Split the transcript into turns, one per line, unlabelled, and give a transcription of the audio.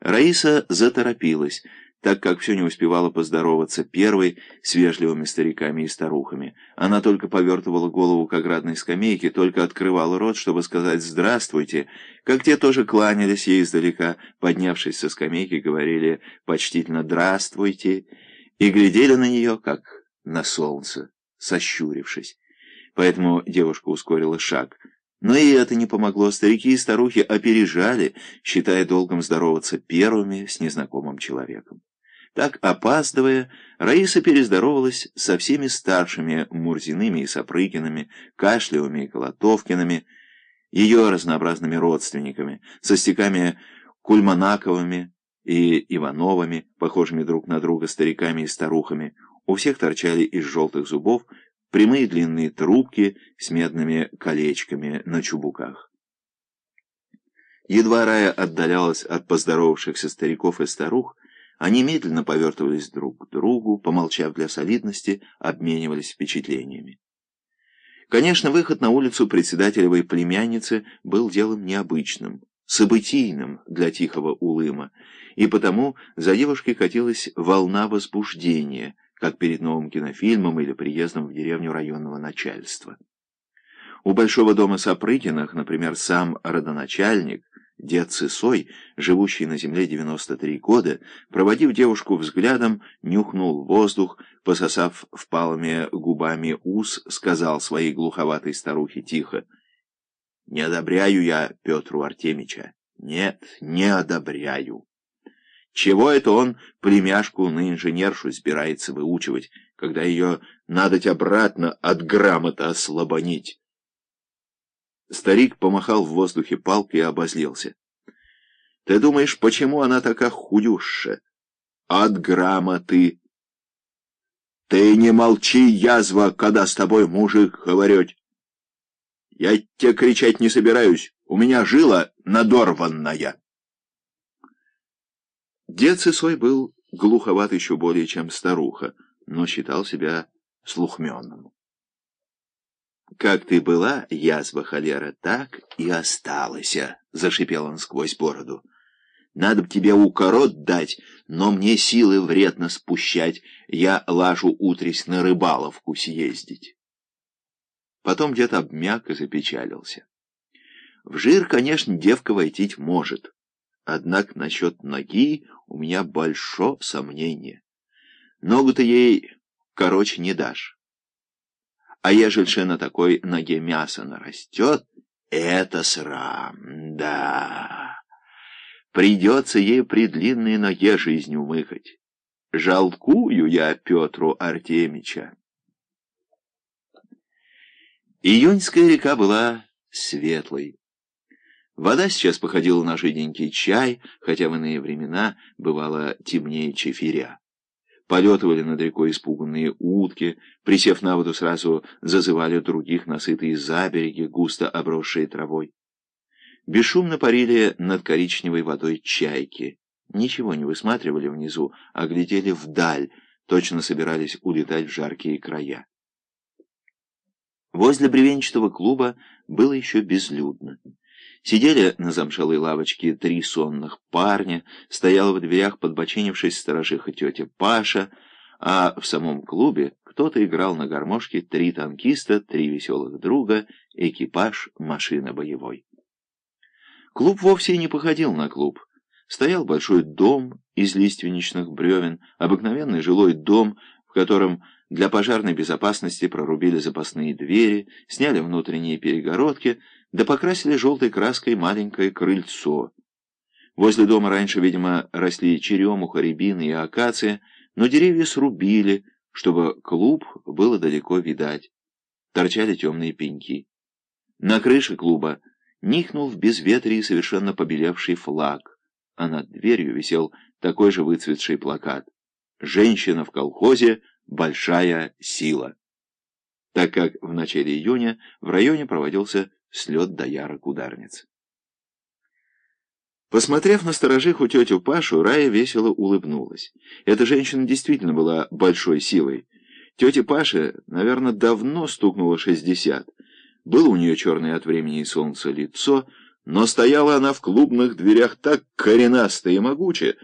Раиса заторопилась, так как все не успевала поздороваться первой с вежливыми стариками и старухами. Она только повертывала голову к оградной скамейке, только открывала рот, чтобы сказать «здравствуйте», как те тоже кланялись ей издалека, поднявшись со скамейки, говорили почтительно «здравствуйте» и глядели на нее, как на солнце, сощурившись. Поэтому девушка ускорила шаг — но и это не помогло. Старики и старухи опережали, считая долгом здороваться первыми с незнакомым человеком. Так, опаздывая, Раиса перездоровалась со всеми старшими Мурзиными и Сапрыкинами, Кашлевыми и Колотовкиными, ее разнообразными родственниками, со стеками Кульманаковыми и Ивановыми, похожими друг на друга стариками и старухами. У всех торчали из желтых зубов прямые длинные трубки с медными колечками на чубуках. Едва Рая отдалялась от поздоровавшихся стариков и старух, они медленно повертывались друг к другу, помолчав для солидности, обменивались впечатлениями. Конечно, выход на улицу председателевой племянницы был делом необычным, событийным для тихого улыма, и потому за девушкой катилась волна возбуждения — как перед новым кинофильмом или приездом в деревню районного начальства. У Большого дома Сапрыкиных, например, сам родоначальник, дед Сысой, живущий на земле 93 года, проводив девушку взглядом, нюхнул воздух, пососав впалыми губами ус, сказал своей глуховатой старухе тихо, «Не одобряю я Петру Артемича. Нет, не одобряю». Чего это он племяшку на инженершу собирается выучивать, когда ее надоть обратно от грамота ослабонить? Старик помахал в воздухе палкой и обозлился. Ты думаешь, почему она такая худющая? От грамоты. Ты не молчи, язва, когда с тобой мужик говорить. Я тебе кричать не собираюсь, у меня жила надорванная. Дед Сысой был глуховат еще более, чем старуха, но считал себя слухменным. «Как ты была, язва холера, так и осталась», — зашипел он сквозь бороду. «Надо б тебе укорот дать, но мне силы вредно спущать, я лажу утрись на рыбаловку съездить». Потом дед обмяк и запечалился. В жир, конечно, девка войти может, Однако насчет ноги у меня большое сомнение. Ногу ты ей, короче, не дашь. А ежели на такой ноге мясо нарастет, это срам, да. Придется ей при длинной ноге жизнь умыкать. Жалкую я Петру Артемича. Июньская река была светлой. Вода сейчас походила на жиденький чай, хотя в иные времена бывало темнее чефиря. Полетывали над рекой испуганные утки, присев на воду, сразу зазывали других насытые забереги, густо обросшие травой. Бесшумно парили над коричневой водой чайки. Ничего не высматривали внизу, а глядели вдаль, точно собирались улетать в жаркие края. Возле бревенчатого клуба было еще безлюдно. Сидели на замшелой лавочке три сонных парня, стояла в дверях, подбоченившись сторожиха тетя Паша, а в самом клубе кто-то играл на гармошке три танкиста, три веселых друга, экипаж, машина боевой. Клуб вовсе не походил на клуб. Стоял большой дом из лиственничных бревен, обыкновенный жилой дом, в котором для пожарной безопасности прорубили запасные двери, сняли внутренние перегородки, да покрасили желтой краской маленькое крыльцо. Возле дома раньше, видимо, росли черемуха, рябины и акация, но деревья срубили, чтобы клуб было далеко видать. Торчали темные пеньки. На крыше клуба нихнул в безветрии совершенно побелевший флаг, а над дверью висел такой же выцветший плакат «Женщина в колхозе большая сила, так как в начале июня в районе проводился слет доярок ударниц. Посмотрев на сторожиху тетю Пашу, Рая весело улыбнулась. Эта женщина действительно была большой силой. Тете Паше, наверное, давно стукнуло шестьдесят. Было у нее черное от времени и солнца лицо, но стояла она в клубных дверях так коренасто и могуче,